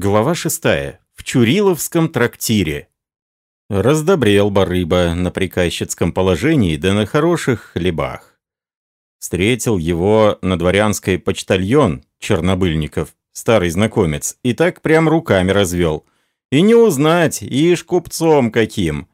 Глава шестая. В Чуриловском трактире. Раздобрел барыба на приказчицком положении, да на хороших хлебах. Встретил его на дворянской почтальон Чернобыльников, старый знакомец, и так прям руками развел. И не узнать, ишь купцом каким.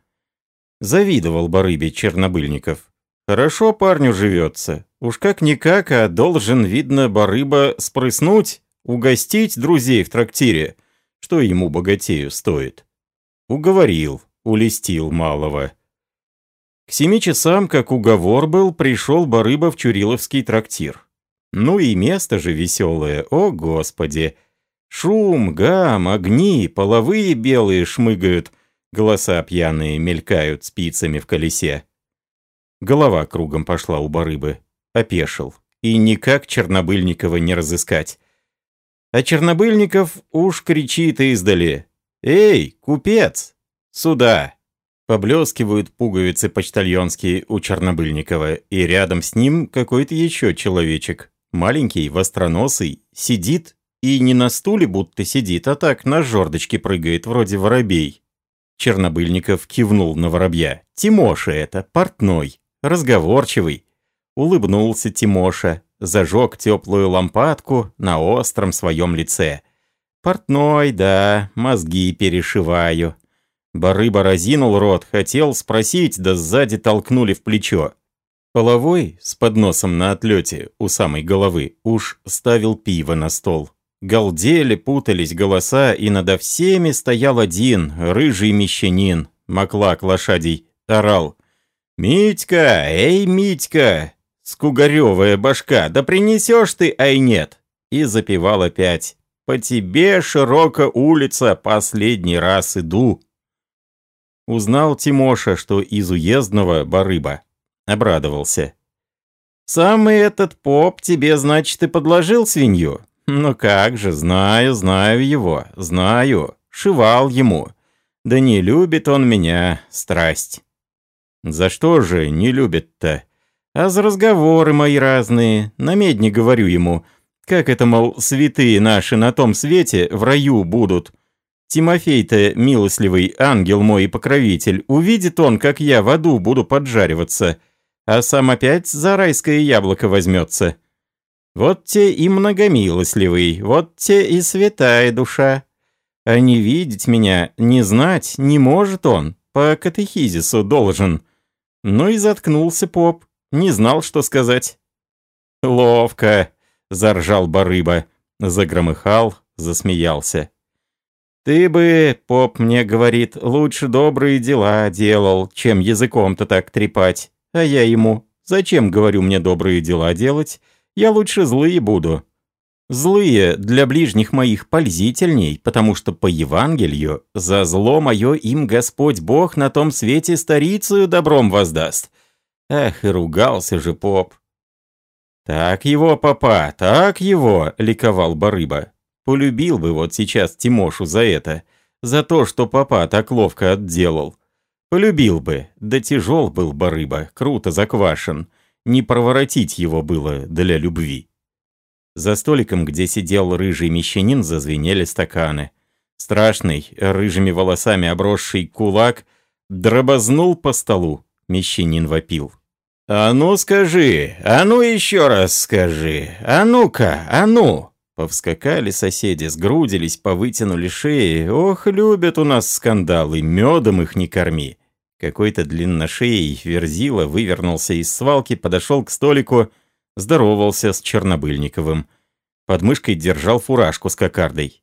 Завидовал барыбе Чернобыльников. Хорошо парню живется. Уж как-никак, а должен, видно, барыба спрыснуть, угостить друзей в трактире, что ему богатею стоит. Уговорил, улестил малого. К семи часам, как уговор был, пришел барыба в Чуриловский трактир. Ну и место же веселое, о господи! Шум, гам, огни, половые белые шмыгают, голоса пьяные мелькают спицами в колесе. Голова кругом пошла у барыбы. Опешил. И никак Чернобыльникова не разыскать. А Чернобыльников уж кричит издали. «Эй, купец! Сюда!» Поблескивают пуговицы почтальонские у Чернобыльникова, и рядом с ним какой-то еще человечек. Маленький, востроносый, сидит и не на стуле будто сидит, а так на жердочке прыгает, вроде воробей. Чернобыльников кивнул на воробья. «Тимоша это, портной, разговорчивый». Улыбнулся Тимоша, зажег теплую лампадку на остром своем лице. «Портной, да, мозги перешиваю». Барыба разинул рот, хотел спросить, да сзади толкнули в плечо. Половой, с подносом на отлете у самой головы, уж ставил пиво на стол. Галдели, путались голоса, и надо всеми стоял один, рыжий мещанин, маклак лошадей, орал. «Митька! Эй, Митька! Скугаревая башка, да принесешь ты, ай нет!» И запевал опять. «По тебе, широко улица, последний раз иду». Узнал Тимоша, что из уездного барыба. Обрадовался. «Самый этот поп тебе, значит, и подложил свинью? Ну как же, знаю, знаю его, знаю. Шивал ему. Да не любит он меня, страсть». «За что же не любит-то?» «А за разговоры мои разные. На медне говорю ему. Как это, мол, святые наши на том свете в раю будут?» Тимофей-то, милостливый ангел мой и покровитель, увидит он, как я в аду буду поджариваться, а сам опять за райское яблоко возьмется. Вот те и многомилостливый, вот те и святая душа. А не видеть меня, не знать не может он, по катехизису должен. Ну и заткнулся поп, не знал, что сказать. «Ловко!» — заржал барыба, загромыхал, засмеялся. «Ты бы, поп мне говорит, лучше добрые дела делал, чем языком-то так трепать. А я ему, зачем, говорю, мне добрые дела делать? Я лучше злые буду». Злые для ближних моих пользительней, потому что по Евангелию за зло мое им Господь Бог на том свете старицею добром воздаст. Ах, и ругался же поп. «Так его, папа, так его!» — ликовал Барыба. Полюбил бы вот сейчас Тимошу за это, за то, что папа так ловко отделал. Полюбил бы, да тяжел был барыба, круто заквашен. Не проворотить его было для любви. За столиком, где сидел рыжий мещанин, зазвенели стаканы. Страшный, рыжими волосами обросший кулак дробознул по столу. Мещанин вопил. «А ну скажи! А ну еще раз скажи! А ну-ка! А ну!» Повскакали соседи, сгрудились, повытянули шеи. Ох, любят у нас скандалы, медом их не корми. Какой-то длинношеей верзила вывернулся из свалки, подошел к столику, здоровался с Чернобыльниковым. Под мышкой держал фуражку с кокардой.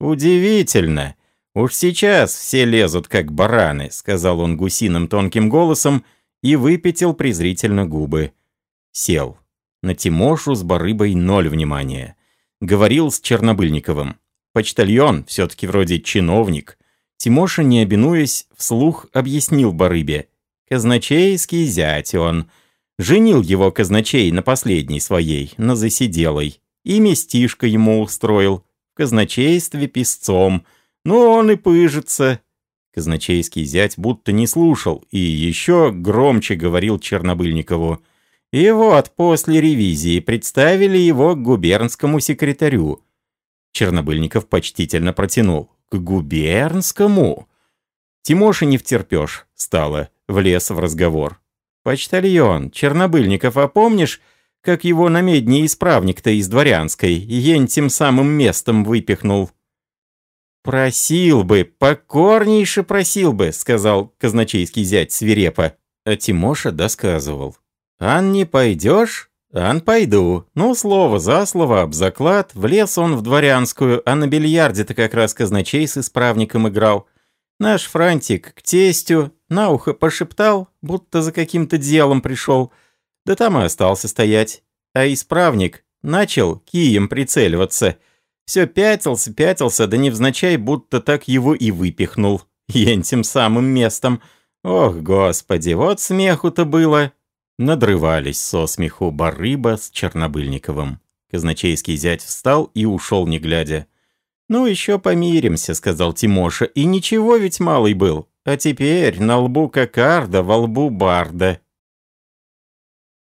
«Удивительно! Уж сейчас все лезут, как бараны», — сказал он гусиным тонким голосом и выпятил презрительно губы. Сел. На Тимошу с барыбой ноль внимания говорил с Чернобыльниковым. Почтальон, все-таки вроде чиновник. Тимоша, не обинуясь, вслух объяснил Барыбе. Казначейский зять он. Женил его казначей на последней своей, на засиделой. И местишко ему устроил. В казначействе песцом. Ну, он и пыжится. Казначейский зять будто не слушал и еще громче говорил Чернобыльникову. И вот после ревизии представили его к губернскому секретарю. Чернобыльников почтительно протянул. «К губернскому?» Тимоша не втерпешь, стало, влез в разговор. «Почтальон, Чернобыльников, а помнишь, как его на медне исправник-то из дворянской, ень тем самым местом выпихнул?» «Просил бы, покорнейше просил бы», — сказал казначейский зять свирепо. А Тимоша досказывал. «Ан не пойдешь? Ан пойду. Ну, слово за слово, об заклад. Влез он в дворянскую, а на бильярде-то как раз казначей с исправником играл. Наш Франтик к тестю на ухо пошептал, будто за каким-то делом пришел. Да там и остался стоять. А исправник начал кием прицеливаться — все пятился, пятился, да невзначай, будто так его и выпихнул. Ень тем самым местом. Ох, господи, вот смеху-то было. Надрывались со смеху Барыба с Чернобыльниковым. Казначейский зять встал и ушел, не глядя. «Ну, еще помиримся», — сказал Тимоша, — «и ничего ведь малый был. А теперь на лбу кокарда, во лбу барда».